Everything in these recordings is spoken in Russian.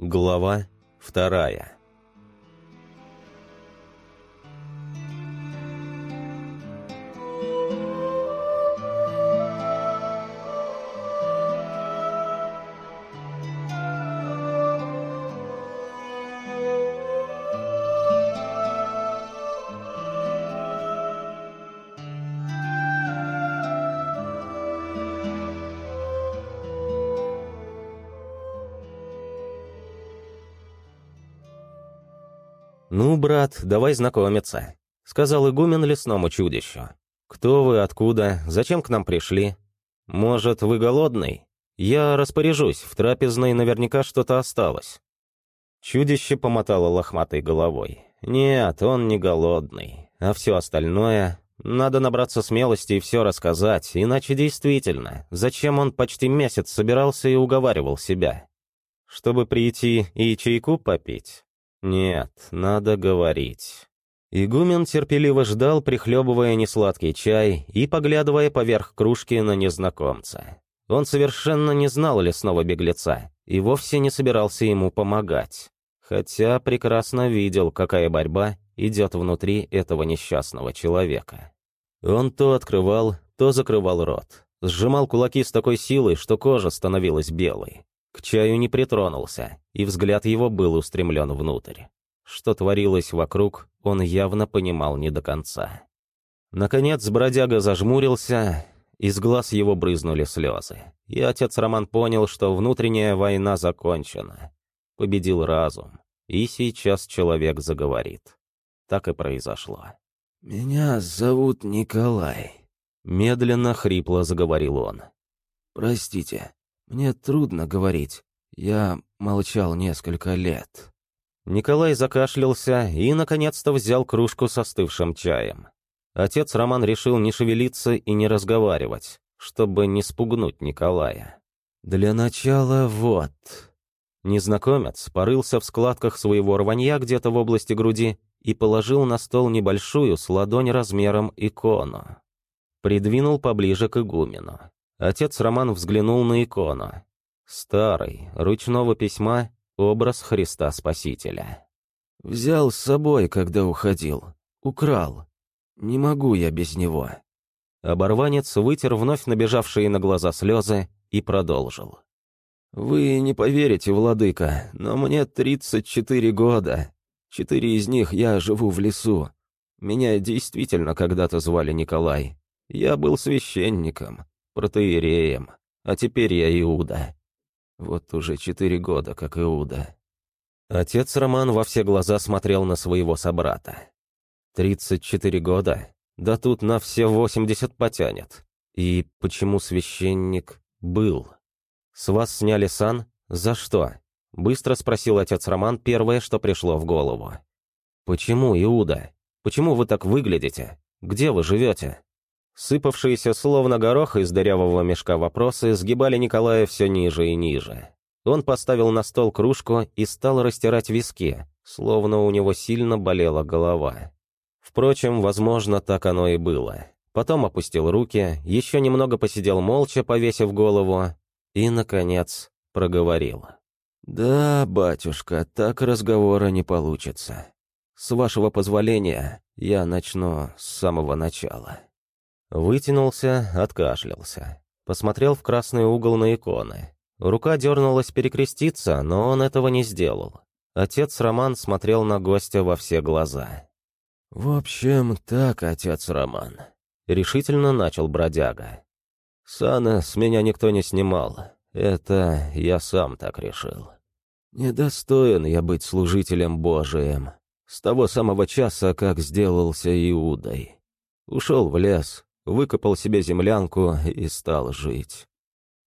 Глава вторая «Ну, брат, давай знакомиться», — сказал игумен лесному чудищу. «Кто вы, откуда, зачем к нам пришли? Может, вы голодный? Я распоряжусь, в трапезной наверняка что-то осталось». Чудище помотало лохматой головой. «Нет, он не голодный, а все остальное надо набраться смелости и все рассказать, иначе действительно, зачем он почти месяц собирался и уговаривал себя? Чтобы прийти и чайку попить? Нет, надо говорить. Игумен терпеливо ждал, прихлебывая несладкий чай и поглядывая поверх кружки на незнакомца. Он совершенно не знал лесного беглеца и вовсе не собирался ему помогать, хотя прекрасно видел, какая борьба идет внутри этого несчастного человека. Он то открывал, то закрывал рот, сжимал кулаки с такой силой, что кожа становилась белой. К чаю не притронулся, и взгляд его был устремлен внутрь. Что творилось вокруг, он явно понимал не до конца. Наконец бродяга зажмурился, из глаз его брызнули слезы, и отец Роман понял, что внутренняя война закончена. Победил разум, и сейчас человек заговорит. Так и произошло. «Меня зовут Николай», — медленно, хрипло заговорил он. «Простите, мне трудно говорить. Я молчал несколько лет». Николай закашлялся и, наконец-то, взял кружку с остывшим чаем. Отец Роман решил не шевелиться и не разговаривать, чтобы не спугнуть Николая. «Для начала вот...» Незнакомец порылся в складках своего рванья где-то в области груди и положил на стол небольшую с ладонь размером икону. Придвинул поближе к игумену. Отец Роман взглянул на икону. Старый, ручного письма, образ Христа Спасителя. «Взял с собой, когда уходил. Украл. Не могу я без него». Оборванец вытер вновь набежавшие на глаза слезы и продолжил. «Вы не поверите, владыка, но мне 34 года. Четыре из них я живу в лесу. Меня действительно когда-то звали Николай. Я был священником протеереем, а теперь я Иуда. Вот уже четыре года, как Иуда. Отец Роман во все глаза смотрел на своего собрата. «Тридцать четыре года? Да тут на все восемьдесят потянет. И почему священник был? С вас сняли сан? За что?» Быстро спросил отец Роман первое, что пришло в голову. «Почему, Иуда? Почему вы так выглядите? Где вы живете?» Сыпавшиеся словно горох из дырявого мешка вопросы сгибали Николая все ниже и ниже. Он поставил на стол кружку и стал растирать виски, словно у него сильно болела голова. Впрочем, возможно, так оно и было. Потом опустил руки, еще немного посидел молча, повесив голову, и, наконец, проговорил. «Да, батюшка, так разговора не получится. С вашего позволения я начну с самого начала». Вытянулся, откашлялся. Посмотрел в красный угол на иконы. Рука дернулась перекреститься, но он этого не сделал. Отец Роман смотрел на гостя во все глаза. «В общем, так, отец Роман», — решительно начал бродяга. «Сана с меня никто не снимал. Это я сам так решил. Недостоин я быть служителем Божиим. С того самого часа, как сделался Иудой. Ушел в лес, выкопал себе землянку и стал жить.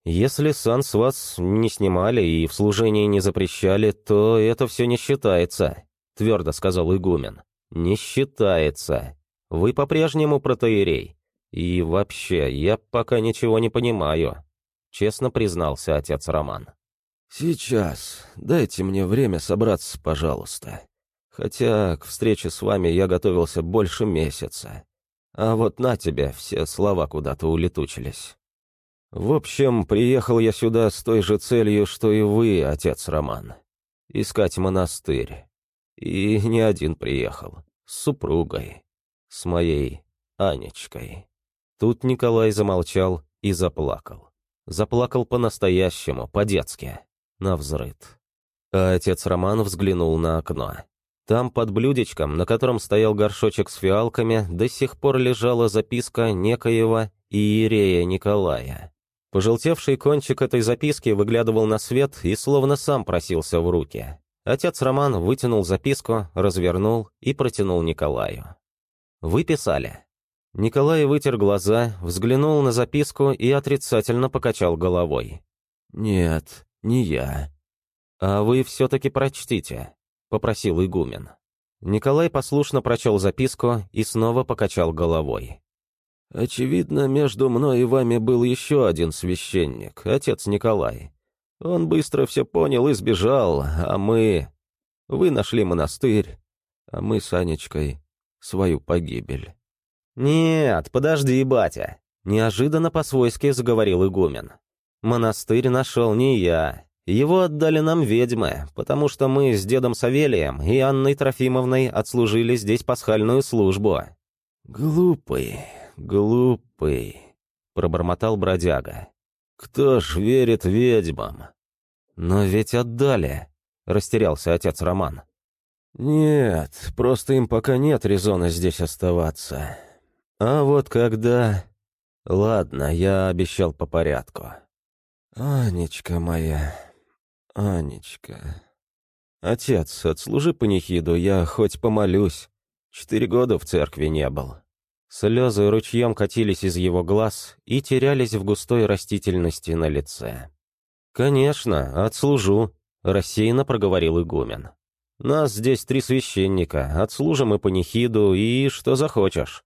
Если сан с вас не снимали и в служении не запрещали, то это все не считается, твердо сказал игумен. Не считается. Вы по-прежнему протоиерей. И вообще, я пока ничего не понимаю, честно признался отец Роман. Сейчас. Дайте мне время собраться, пожалуйста. Хотя к встрече с вами я готовился больше месяца. А вот на тебе все слова куда-то улетучились. В общем, приехал я сюда с той же целью, что и вы, отец Роман. искать монастырь. И не один приехал, с супругой, с моей Анечкой». Тут Николай замолчал и заплакал. Заплакал по-настоящему, по-детски, навзрыд. А отец Роман взглянул на окно. Там под блюдечком, на котором стоял горшочек с фиалками, до сих пор лежала записка некоего Иерея Николая. Пожелтевший кончик этой записки выглядывал на свет и словно сам просился в руки. Отец Роман вытянул записку, развернул и протянул Николаю. «Вы писали?» Николай вытер глаза, взглянул на записку и отрицательно покачал головой. «Нет, не я». «А вы все-таки прочтите», — попросил игумен. Николай послушно прочел записку и снова покачал головой. «Очевидно, между мной и вами был еще один священник, отец Николай. Он быстро все понял и сбежал, а мы... Вы нашли монастырь, а мы с Анечкой свою погибель». «Нет, подожди, батя!» — неожиданно по-свойски заговорил игумен. «Монастырь нашел не я. Его отдали нам ведьмы, потому что мы с дедом Савелием и Анной Трофимовной отслужили здесь пасхальную службу». «Глупый, глупый», — пробормотал бродяга. «Кто ж верит ведьмам?» «Но ведь отдали», — растерялся отец Роман. «Нет, просто им пока нет резона здесь оставаться. А вот когда... Ладно, я обещал по порядку. Анечка моя, Анечка... Отец, отслужи панихиду, я хоть помолюсь. Четыре года в церкви не был. Слезы ручьем катились из его глаз и терялись в густой растительности на лице. «Конечно, отслужу», — рассеянно проговорил игумен. «Нас здесь три священника, отслужим и панихиду, и что захочешь.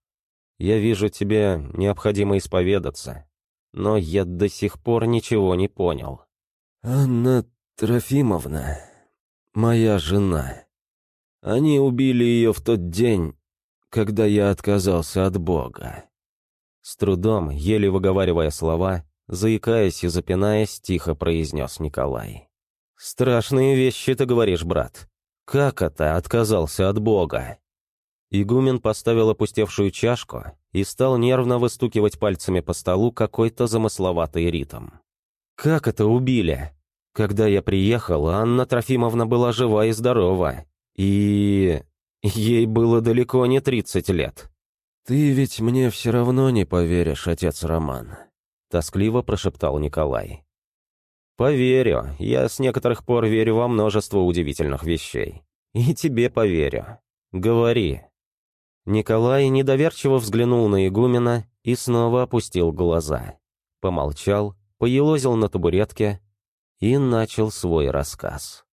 Я вижу, тебе необходимо исповедаться. Но я до сих пор ничего не понял. Анна Трофимовна, моя жена. Они убили ее в тот день, когда я отказался от Бога. С трудом, еле выговаривая слова, заикаясь и запинаясь, тихо произнес Николай. «Страшные вещи ты говоришь, брат. Как это отказался от Бога?» Игумен поставил опустевшую чашку и стал нервно выстукивать пальцами по столу какой-то замысловатый ритм. «Как это убили? Когда я приехал, Анна Трофимовна была жива и здорова. И... ей было далеко не тридцать лет». «Ты ведь мне все равно не поверишь, отец Роман», — тоскливо прошептал Николай. «Поверю. Я с некоторых пор верю во множество удивительных вещей. И тебе поверю. Говори, Николай недоверчиво взглянул на игумена и снова опустил глаза. Помолчал, поелозил на табуретке и начал свой рассказ.